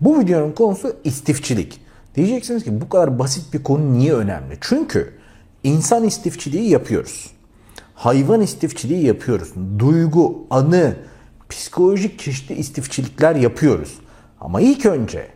Bu videonun konusu istifçilik. Diyeceksiniz ki bu kadar basit bir konu niye önemli? Çünkü insan istifçiliği yapıyoruz. Hayvan istifçiliği yapıyoruz. Duygu, anı, psikolojik çeşitli istifçilikler yapıyoruz. Ama ilk önce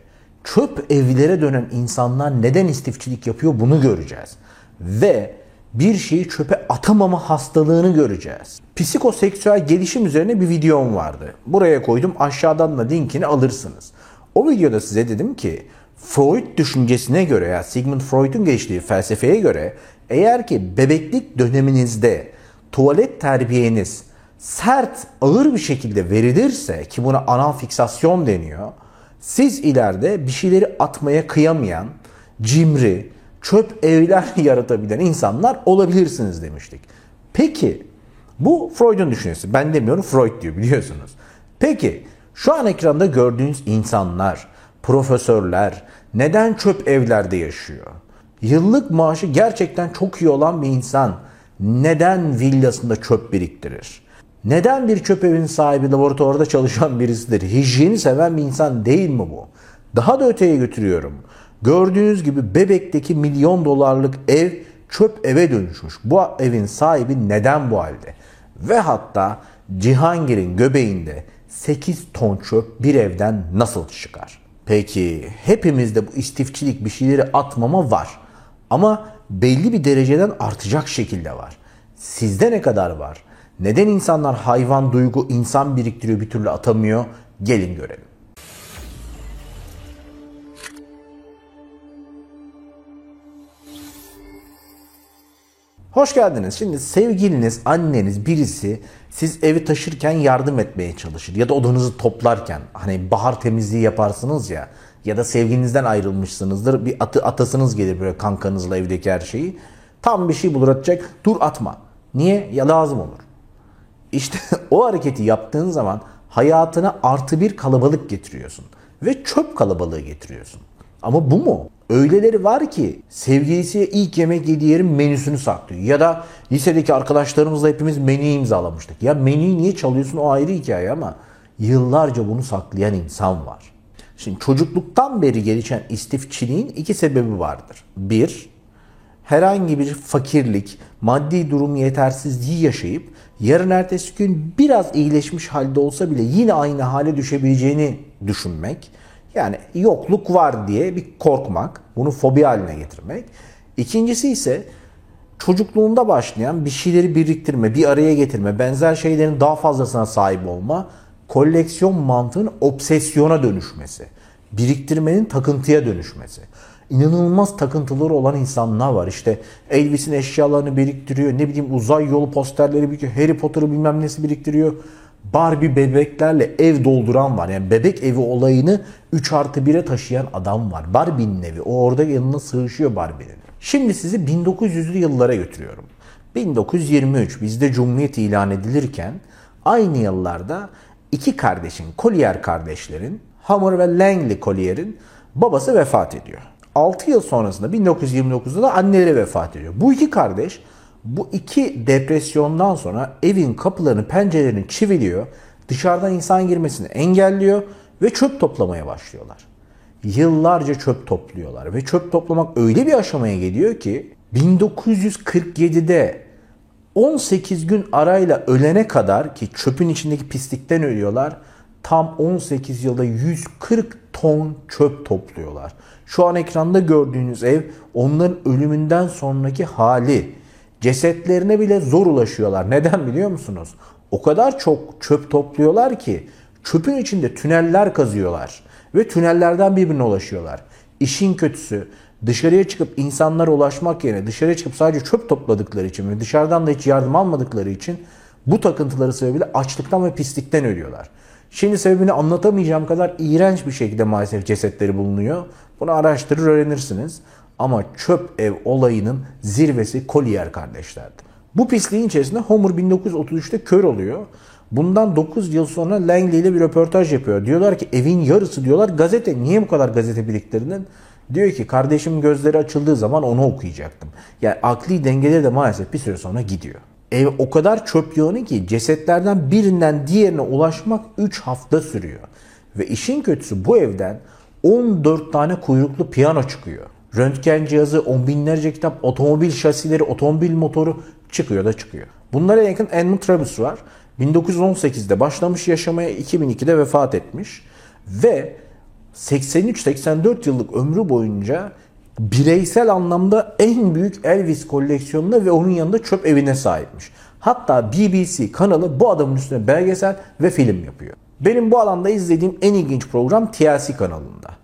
çöp evlere dönen insanlar neden istifçilik yapıyor bunu göreceğiz. Ve bir şeyi çöpe atamama hastalığını göreceğiz. Psikoseksüel gelişim üzerine bir videom vardı. Buraya koydum aşağıdan da linkini alırsınız. O videoda size dedim ki Freud düşüncesine göre ya Sigmund Freud'un geçtiği felsefeye göre eğer ki bebeklik döneminizde tuvalet terbiyeniz sert, ağır bir şekilde verilirse ki buna anal fiksasyon deniyor. Siz ileride bir şeyleri atmaya kıyamayan, cimri, çöp evler yaratabilen insanlar olabilirsiniz demiştik. Peki bu Freud'un düşüncesi. Ben demiyorum Freud diyor biliyorsunuz. Peki şu an ekranda gördüğünüz insanlar, profesörler neden çöp evlerde yaşıyor? Yıllık maaşı gerçekten çok iyi olan bir insan neden villasında çöp biriktirir? Neden bir çöp evin sahibi laboratuvarda çalışan birisidir? Hijyeni seven bir insan değil mi bu? Daha da öteye götürüyorum. Gördüğünüz gibi Bebek'teki milyon dolarlık ev çöp eve dönüşmüş. Bu evin sahibi neden bu halde? Ve hatta Cihangir'in göbeğinde 8 ton çöp bir evden nasıl çıkar? Peki hepimizde bu istifçilik bir şeyleri atmama var. Ama belli bir dereceden artacak şekilde var. Sizde ne kadar var? Neden insanlar hayvan duygu, insan biriktiriyor bir türlü atamıyor? Gelin görelim. Hoş geldiniz. Şimdi sevgiliniz, anneniz, birisi siz evi taşırken yardım etmeye çalışır. Ya da odanızı toplarken hani bahar temizliği yaparsınız ya. Ya da sevgilinizden ayrılmışsınızdır. Bir atı, atasınız gelir böyle kankanızla evdeki her şeyi. Tam bir şey bulur atacak. Dur atma. Niye? Ya lazım olur. İşte o hareketi yaptığın zaman hayatına artı bir kalabalık getiriyorsun. Ve çöp kalabalığı getiriyorsun. Ama bu mu? Öyleleri var ki sevgilisiye ilk yemek yediği yerin menüsünü saklıyor. Ya da lisedeki arkadaşlarımızla hepimiz menü imzalamıştık. Ya menüyü niye çalıyorsun o ayrı hikaye ama yıllarca bunu saklayan insan var. Şimdi çocukluktan beri gelişen istifçiliğin iki sebebi vardır. Bir, herhangi bir fakirlik, maddi durum yetersizliği yaşayıp yarın ertesi gün biraz iyileşmiş halde olsa bile yine aynı hale düşebileceğini düşünmek. Yani yokluk var diye bir korkmak, bunu fobi haline getirmek. İkincisi ise çocukluğunda başlayan bir şeyleri biriktirme, bir araya getirme, benzer şeylerin daha fazlasına sahip olma, koleksiyon mantığının obsesyona dönüşmesi, biriktirmenin takıntıya dönüşmesi. İnanılmaz takıntıları olan insanlar var. İşte Elvis'in eşyalarını biriktiriyor, ne bileyim uzay yolu posterleri biriktiriyor, Harry Potter'ı bilmem nesi biriktiriyor. Barbie bebeklerle ev dolduran var. Yani bebek evi olayını 3 artı 1'e taşıyan adam var. Barbie'nin evi. O orada yanına sığışıyor Barbie'nin. Şimdi sizi 1900'lü yıllara götürüyorum. 1923 bizde Cumhuriyet ilan edilirken aynı yıllarda iki kardeşin, Collier kardeşlerin, Hammer ve Langley Collier'in babası vefat ediyor. 6 yıl sonrasında 1929'da da anneleri vefat ediyor. Bu iki kardeş bu iki depresyondan sonra evin kapılarını, pencerelerini çiviliyor. Dışarıdan insan girmesini engelliyor ve çöp toplamaya başlıyorlar. Yıllarca çöp topluyorlar ve çöp toplamak öyle bir aşamaya geliyor ki 1947'de 18 gün arayla ölene kadar ki çöpün içindeki pislikten ölüyorlar. Tam 18 yılda 140 ton çöp topluyorlar. Şu an ekranda gördüğünüz ev onların ölümünden sonraki hali. Cesetlerine bile zor ulaşıyorlar. Neden biliyor musunuz? O kadar çok çöp topluyorlar ki çöpün içinde tüneller kazıyorlar ve tünellerden birbirine ulaşıyorlar. İşin kötüsü dışarıya çıkıp insanlara ulaşmak yerine dışarıya çıkıp sadece çöp topladıkları için ve dışarıdan da hiç yardım almadıkları için bu takıntıları sebebiyle açlıktan ve pislikten ölüyorlar. Şimdi sebebini anlatamayacağım kadar iğrenç bir şekilde maalesef cesetleri bulunuyor. Bunu araştırır öğrenirsiniz. Ama çöp ev olayının zirvesi Collier kardeşlerdi. Bu pisliğin içerisinde Homer 1933'te kör oluyor. Bundan 9 yıl sonra Langley ile bir röportaj yapıyor. Diyorlar ki evin yarısı diyorlar gazete. Niye bu kadar gazete biriktirdin? Diyor ki kardeşim gözleri açıldığı zaman onu okuyacaktım. Yani akli dengeleri de maalesef bir süre sonra gidiyor. Ev o kadar çöp yığını ki cesetlerden birinden diğerine ulaşmak 3 hafta sürüyor. Ve işin kötüsü bu evden 14 tane kuyruklu piyano çıkıyor. Röntgen cihazı, on binlerce kitap, otomobil şasileri, otomobil motoru çıkıyor da çıkıyor. Bunlara yakın Edmund Trabus var. 1918'de başlamış yaşamaya 2002'de vefat etmiş. Ve 83-84 yıllık ömrü boyunca bireysel anlamda en büyük Elvis koleksiyonuna ve onun yanında çöp evine sahipmiş. Hatta BBC kanalı bu adamın üstüne belgesel ve film yapıyor. Benim bu alanda izlediğim en ilginç program TLC kanalında.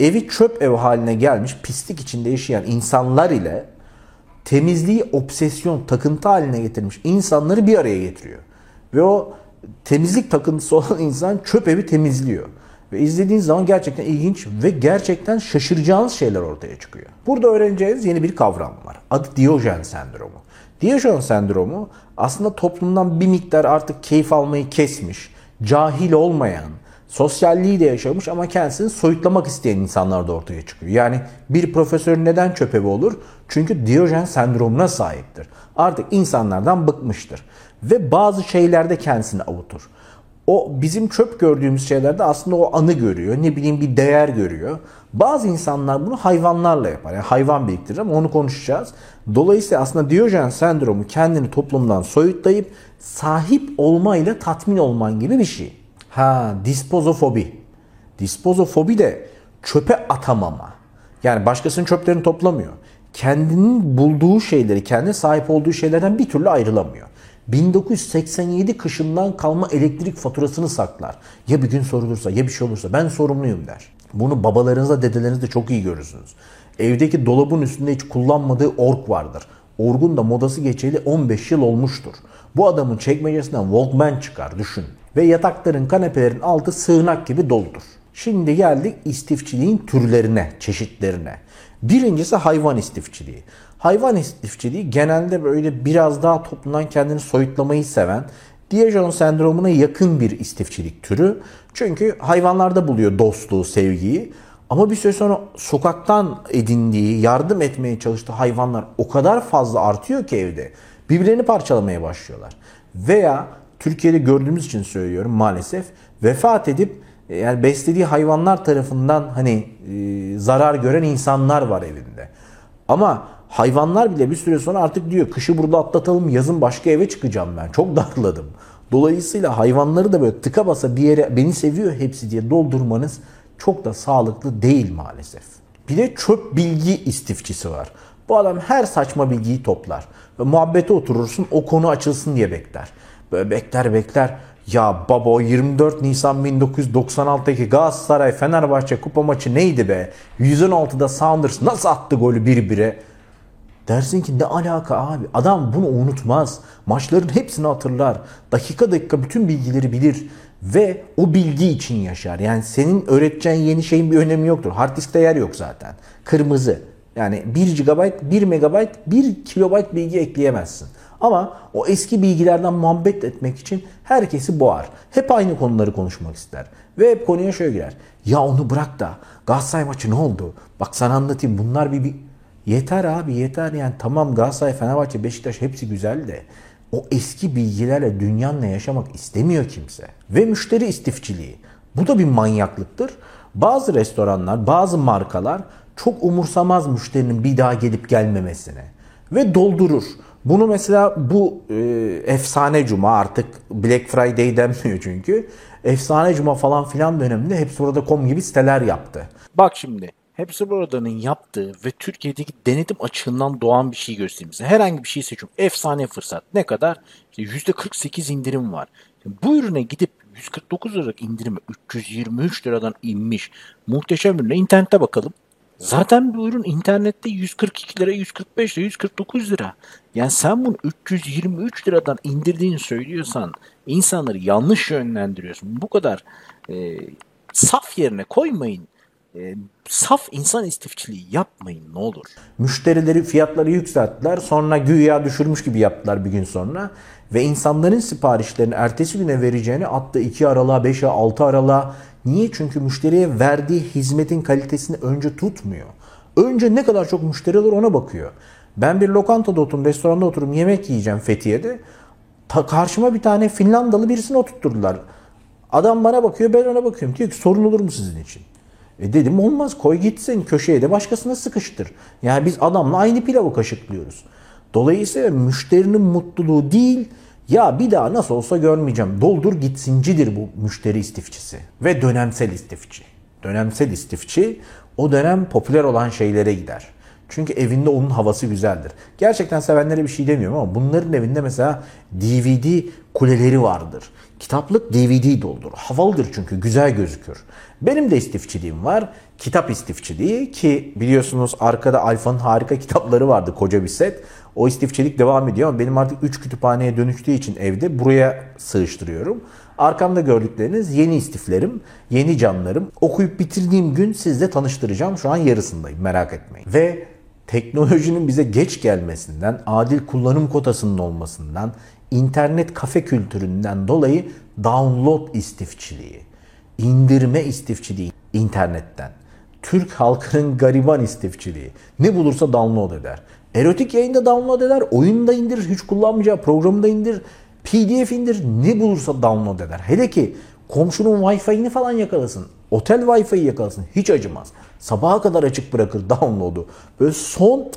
Evi çöp ev haline gelmiş pislik içinde yaşayan insanlar ile temizliği obsesyon, takıntı haline getirmiş insanları bir araya getiriyor. Ve o temizlik takıntısı olan insan çöp evi temizliyor. Ve izlediğiniz zaman gerçekten ilginç ve gerçekten şaşıracağınız şeyler ortaya çıkıyor. Burada öğreneceğiniz yeni bir kavram var. Adı Diyojen sendromu. Diyojen sendromu aslında toplumdan bir miktar artık keyif almayı kesmiş, cahil olmayan, sosyalliği de yaşamış ama kendisini soyutlamak isteyen insanlar da ortaya çıkıyor. Yani bir profesör neden çöpevi olur? Çünkü Diyojen sendromuna sahiptir. Artık insanlardan bıkmıştır. Ve bazı şeylerde kendisini avutur. O bizim çöp gördüğümüz şeylerde aslında o anı görüyor. Ne bileyim bir değer görüyor. Bazı insanlar bunu hayvanlarla yapar. Yani hayvan biriktirir ama onu konuşacağız. Dolayısıyla aslında Diyojen sendromu kendini toplumdan soyutlayıp sahip olmayla tatmin olman gibi bir şey. Ha, dispozofobi. Dispozofobi de çöpe atamama. Yani başkasının çöplerini toplamıyor. Kendinin bulduğu şeyleri, kendi sahip olduğu şeylerden bir türlü ayrılamıyor. 1987 kışından kalma elektrik faturasını saklar. Ya bir gün sorulursa ya bir şey olursa ben sorumluyum der. Bunu babalarınızla dedelerinizde çok iyi görürsünüz. Evdeki dolabın üstünde hiç kullanmadığı ork vardır. Orgun da modası geçeli 15 yıl olmuştur. Bu adamın çekmecesinden Walkman çıkar düşün. Ve yatakların kanepelerin altı sığınak gibi doludur. Şimdi geldik istifçiliğin türlerine, çeşitlerine. Birincisi hayvan istifçiliği. Hayvan istifçiliği genelde böyle biraz daha toplumdan kendini soyutlamayı seven, Dijon sendromuna yakın bir istifçilik türü. Çünkü hayvanlarda buluyor dostluğu, sevgiyi. Ama bir süre sonra sokaktan edindiği, yardım etmeye çalıştığı hayvanlar o kadar fazla artıyor ki evde. Birbirlerini parçalamaya başlıyorlar. Veya Türkiye'de gördüğümüz için söylüyorum maalesef vefat edip yani beslediği hayvanlar tarafından hani e, zarar gören insanlar var evinde. Ama hayvanlar bile bir süre sonra artık diyor kışı burada atlatalım yazın başka eve çıkacağım ben. Çok darladım. Dolayısıyla hayvanları da böyle tıka basa bir yere beni seviyor hepsi diye doldurmanız çok da sağlıklı değil maalesef. Bir de çöp bilgi istifçisi var. Bu adam her saçma bilgiyi toplar. Ve muhabbete oturursun o konu açılsın diye bekler. Böyle bekler bekler. Ya baba 24 Nisan 1996'daki Galatasaray Fenerbahçe kupa maçı neydi be? 116'da Sounders nasıl attı golü 1-1'e? Dersin ki ne alaka abi? Adam bunu unutmaz. Maçların hepsini hatırlar. Dakika dakika bütün bilgileri bilir. Ve o bilgi için yaşar. Yani senin öğreteceğin yeni şeyin bir önemi yoktur. Hard diskte yer yok zaten. Kırmızı. Yani 1 GB, 1 MB, 1 KB bilgi ekleyemezsin. Ama o eski bilgilerden muhabbet etmek için herkesi boğar. Hep aynı konuları konuşmak ister. Ve hep konuya şöyle girer. Ya onu bırak da Galatasaray maçı ne oldu? Bak sana anlatayım bunlar bir, bir... Yeter abi yeter yani tamam Galatasaray, Fenerbahçe, Beşiktaş hepsi güzel de o eski bilgilerle dünyanla yaşamak istemiyor kimse. Ve müşteri istifçiliği. Bu da bir manyaklıktır. Bazı restoranlar, bazı markalar çok umursamaz müşterinin bir daha gelip gelmemesine ve doldurur. Bunu mesela bu e, efsane cuma artık Black Friday denmiyor çünkü. Efsane cuma falan filan döneminde hepsi burada.com gibi siteler yaptı. Bak şimdi Hepsi buradanın yaptığı ve Türkiye'deki denetim açığından doğan bir şey göstereyim size. Herhangi bir şey seçiyorum. Efsane fırsat. Ne kadar? İşte %48 indirim var. Bu ürüne gidip 149 liralık indirimi 323 liradan inmiş. Muhteşem ürüne internette bakalım. Zaten bu ürün internette 142 lira, 145 lira, 149 lira. Yani sen bunu 323 liradan indirdiğini söylüyorsan insanları yanlış yönlendiriyorsun. Bu kadar e, saf yerine koymayın. E, saf insan istifçiliği yapmayın ne olur. Müşterileri fiyatları yükselttiler. Sonra güya düşürmüş gibi yaptılar bir gün sonra. Ve insanların siparişlerini ertesi güne vereceğini attı 2 aralığa, 5'e, 6 aralığa. Niye? Çünkü müşteriye verdiği hizmetin kalitesini önce tutmuyor. Önce ne kadar çok müşteri alır ona bakıyor. Ben bir lokantada oturum, restoranda oturum yemek yiyeceğim Fethiye'de. Ta karşıma bir tane Finlandalı birisini oturtturdular. Adam bana bakıyor, ben ona bakıyorum. Diyor ki sorun olur mu sizin için? E dedim olmaz koy gitsin köşeye de başkasına sıkıştır. Yani biz adamla aynı pilavı kaşıklıyoruz. Dolayısıyla müşterinin mutluluğu değil ya bir daha nasıl olsa görmeyeceğim. Doldur gitsincidir bu müşteri istifçisi. Ve dönemsel istifçi. Dönemsel istifçi o dönem popüler olan şeylere gider. Çünkü evinde onun havası güzeldir. Gerçekten sevenlere bir şey demiyorum ama bunların evinde mesela DVD kuleleri vardır. Kitaplık DVD doldur. Havalıdır çünkü güzel gözükür. Benim de istifçiliğim var. Kitap istifçiliği ki biliyorsunuz arkada Alfa'nın harika kitapları vardı koca bir set. O istifçilik devam ediyor ama benim artık 3 kütüphaneye dönüştüğü için evde buraya sığıştırıyorum. Arkamda gördükleriniz yeni istiflerim, yeni camlarım. Okuyup bitirdiğim gün sizle tanıştıracağım. Şu an yarısındayım merak etmeyin. Ve teknolojinin bize geç gelmesinden, adil kullanım kotasının olmasından, internet kafe kültüründen dolayı download istifçiliği, indirme istifçiliği internetten, Türk halkının gariban istifçiliği, ne bulursa download eder. Erotik yayında download eder, oyunda indir, hiç kullanmayacağı programda indir, PDF indir, ne bulursa download eder. Hele ki komşunun Wi-Fi'ini falan yakalasın. Otel Wi-Fi'yi yakalasın. Hiç acımaz. Sabaha kadar açık bırakır download'u. Böyle son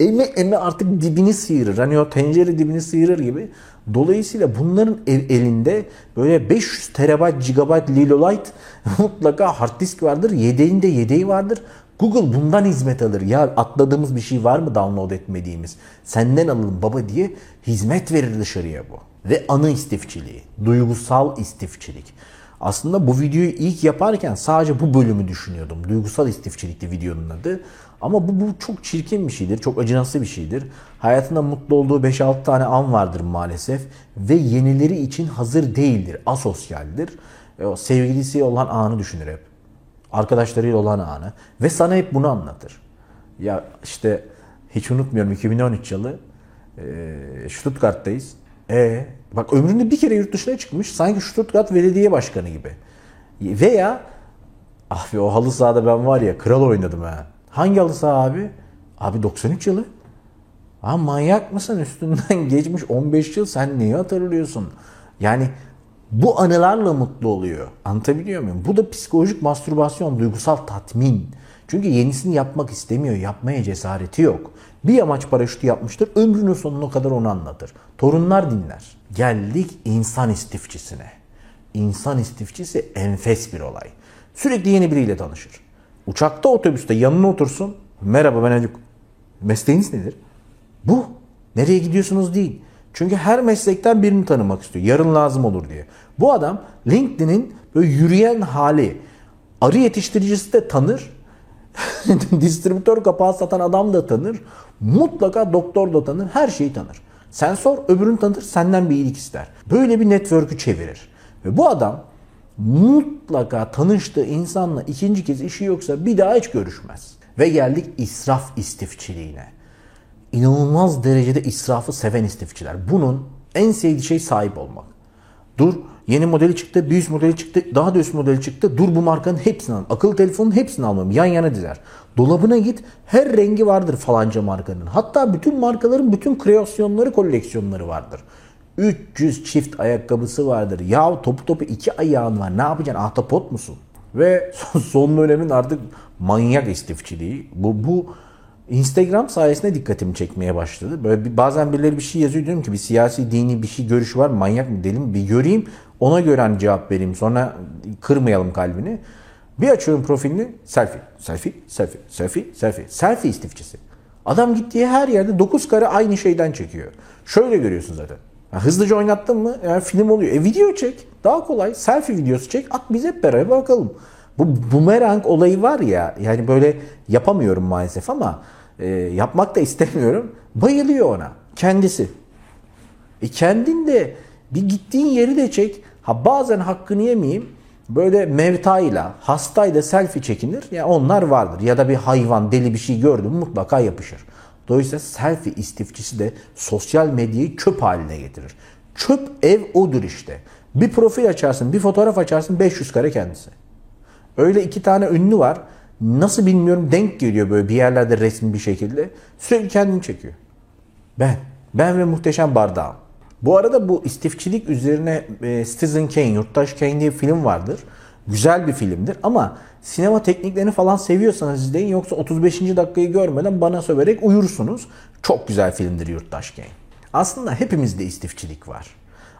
eme eme artık dibini sıyırır. Hani o tencere dibini sıyırır gibi. Dolayısıyla bunların elinde böyle 500 terabayt, gigabayt Lilolite mutlaka hard disk vardır. Yedeğinde yedeği vardır. Google bundan hizmet alır. Ya atladığımız bir şey var mı download etmediğimiz? Senden alalım baba diye hizmet verir dışarıya bu. Ve anı istifçiliği, duygusal istifçilik. Aslında bu videoyu ilk yaparken sadece bu bölümü düşünüyordum. Duygusal istifçilikti videonun adı. Ama bu, bu çok çirkin bir şeydir, çok acınası bir şeydir. Hayatında mutlu olduğu 5-6 tane an vardır maalesef. Ve yenileri için hazır değildir, asosyaldir. E, o sevgilisi olan anı düşünür hep. Arkadaşlarıyla olan anı. Ve sana hep bunu anlatır. Ya işte hiç unutmuyorum 2013 yılı e, Stuttgart'tayız. E bak ömründe bir kere yurt dışına çıkmış. Sanki Stuttgart belediye başkanı gibi. Veya ah be o halı sahada ben var ya kral oynadım ha. Hangi halı saha abi? Abi 93 yılı. Ha manyak mısın? Üstünden geçmiş 15 yıl sen neyi hatırlıyorsun? Yani bu anılarla mutlu oluyor. Anlatabiliyor muyum? Bu da psikolojik mastürbasyon, duygusal tatmin. Çünkü yenisini yapmak istemiyor, yapmaya cesareti yok. Bir amaç paraşütü yapmıştır, ömrünün sonuna kadar onu anlatır. Torunlar dinler. Geldik insan istifçisine. İnsan istifçisi enfes bir olay. Sürekli yeni biriyle tanışır. Uçakta, otobüste yanına otursun. Merhaba ben Haluk. Mesleğiniz nedir? Bu. Nereye gidiyorsunuz değil. Çünkü her meslekten birini tanımak istiyor. Yarın lazım olur diye. Bu adam LinkedIn'in böyle yürüyen hali. Arı yetiştiricisi de tanır. Distribütör kapağı satan adam da tanır. Mutlaka doktor da tanır. Her şeyi tanır. Sen sor öbürünü tanır senden bir iyilik ister. Böyle bir network'ü çevirir. Ve bu adam mutlaka tanıştığı insanla ikinci kez işi yoksa bir daha hiç görüşmez. Ve geldik israf istifçiliğine. İnanılmaz derecede israfı seven istifçiler. Bunun en sevdiği şey sahip olmak. Dur yeni modeli çıktı, bir üst modeli çıktı, daha da üst modeli çıktı. Dur bu markanın hepsini al. Akıllı telefonun hepsini almam. Yan yana dizer. Dolabına git her rengi vardır falanca markanın. Hatta bütün markaların bütün kreasyonları, koleksiyonları vardır. 300 çift ayakkabısı vardır. Ya topu topu iki ayağın var. Ne yapacaksın? Ahtapot musun? Ve son dönemin artık manyak istifçiliği. Bu, bu Instagram sayesinde dikkatimi çekmeye başladı. Böyle bir, bazen birileri bir şey yazıyor diyorum ki bir siyasi, dini bir şey görüşü var manyak mı deli mi bir göreyim. Ona göre hani cevap vereyim. Sonra kırmayalım kalbini. Bir açıyorum profilini selfie, selfie, selfie, selfie, selfie. Selfie istifçisi. Adam gittiği her yerde 9 kare aynı şeyden çekiyor. Şöyle görüyorsun zaten. Ya hızlıca oynattın mı yani film oluyor. E video çek. Daha kolay. Selfie videosu çek. At biz hep beraber bakalım. Bu bumerang olayı var ya yani böyle yapamıyorum maalesef ama e, yapmak da istemiyorum. Bayılıyor ona. Kendisi. E kendin de bir gittiğin yeri de çek. Ha bazen hakkını yemeyeyim. Böyle mevtayla, hastayla selfie çekinir. Ya yani onlar vardır. Ya da bir hayvan, deli bir şey gördüm mutlaka yapışır. Dolayısıyla selfie istifçisi de sosyal medyayı çöp haline getirir. Çöp ev odur işte. Bir profil açarsın, bir fotoğraf açarsın 500 kare kendisi. Öyle iki tane ünlü var. Nasıl bilmiyorum denk geliyor böyle bir yerlerde resmi bir şekilde. Sürekli kendini çekiyor. Ben. Ben ve muhteşem bardağım. Bu arada bu istifçilik üzerine e, Citizen Kane, Yurttaş Kane diye film vardır. Güzel bir filmdir ama sinema tekniklerini falan seviyorsanız izleyin yoksa 35. dakikayı görmeden bana söverek uyursunuz. Çok güzel filmdir Yurttaş Gang. Aslında hepimizde istifçilik var.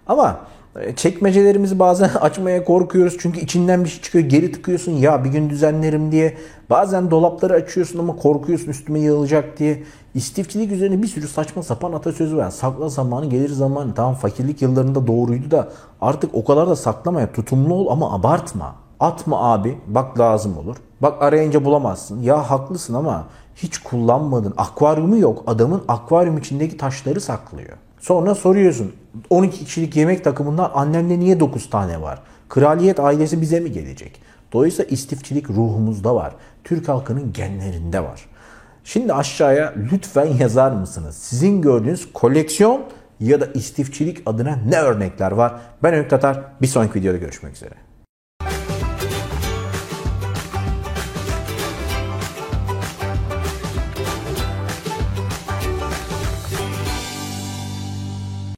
Ama e, çekmecelerimizi bazen açmaya korkuyoruz çünkü içinden bir şey çıkıyor geri tıkıyorsun ya bir gün düzenlerim diye. Bazen dolapları açıyorsun ama korkuyorsun üstüme yığılacak diye. İstifçilik üzerine bir sürü saçma sapan atasözü var. Sakla zamanı gelir zamanı. Tamam fakirlik yıllarında doğruydu da artık o kadar da saklamaya tutumlu ol ama abartma. Atma abi bak lazım olur. Bak arayınca bulamazsın. Ya haklısın ama hiç kullanmadın. Akvaryumu yok. Adamın akvaryum içindeki taşları saklıyor. Sonra soruyorsun 12 kişilik yemek takımından annemde niye 9 tane var? Kraliyet ailesi bize mi gelecek? Dolayısıyla istifçilik ruhumuzda var. Türk halkının genlerinde var. Şimdi aşağıya lütfen yazar mısınız? Sizin gördüğünüz koleksiyon ya da istifçilik adına ne örnekler var? Ben Öykü Tatar. Bir sonraki videoda görüşmek üzere.